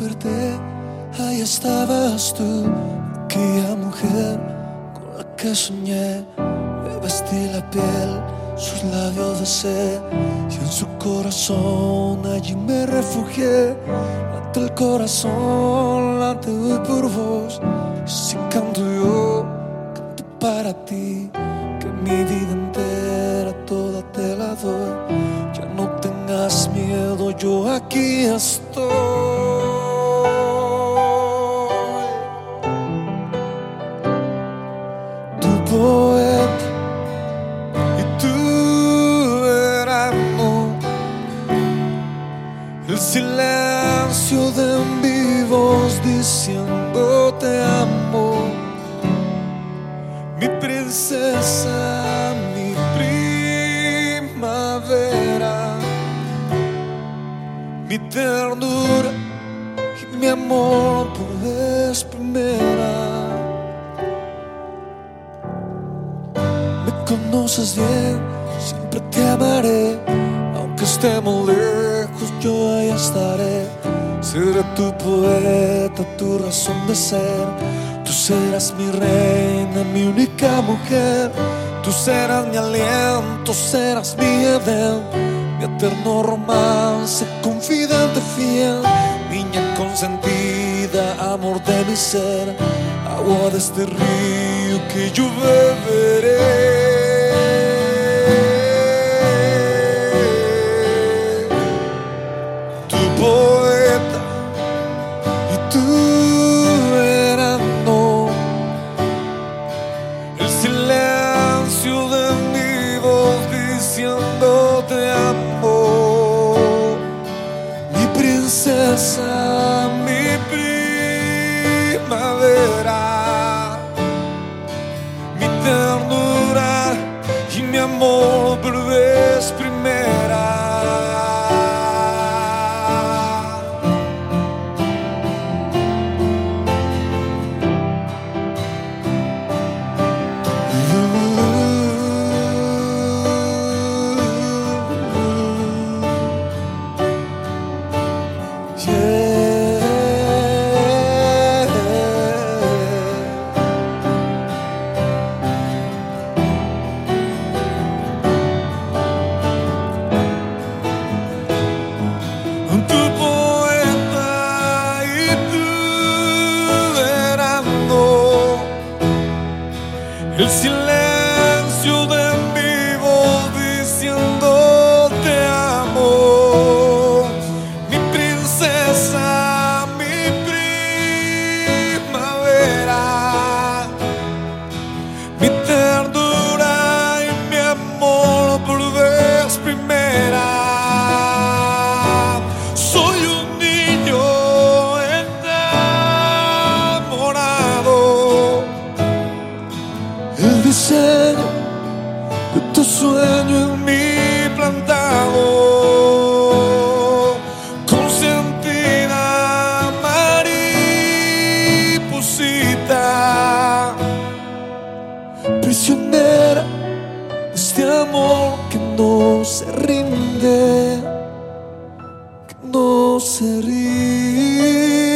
desperté, ahí estabas tú, aquella mujer con la que soñé. Me vestí la piel, sus labios besé, y en su corazón allí me refugié. Late el corazón, late hoy por vos, y si canto yo, canto para ti, que mi vida entera toda te la doy. Ya no tengas miedo, yo aquí estoy. Poeta y tu verano, el silencio de mi voz diciendo te amo, mi princesa, mi primavera, mi ternura y mi amor por vez primera. Conoces bien, siempre te amaré, aunque estemos lejos, yo ahí estaré. Seré tu poeta, tu razón de ser. Tú serás mi reina, mi única mujer. Tú serás mi aliento, serás mi Edén, mi eterno romance, confidente fiel, niña consentida, amor de mi ser, agua de este río que yo beberé. Princesa, mi primavera, mi ternura y mi amor por vez primera. It's your sueño en mí plantado. Consentida mariposita, prisionera de este amor que no se rinde, que no se rinde.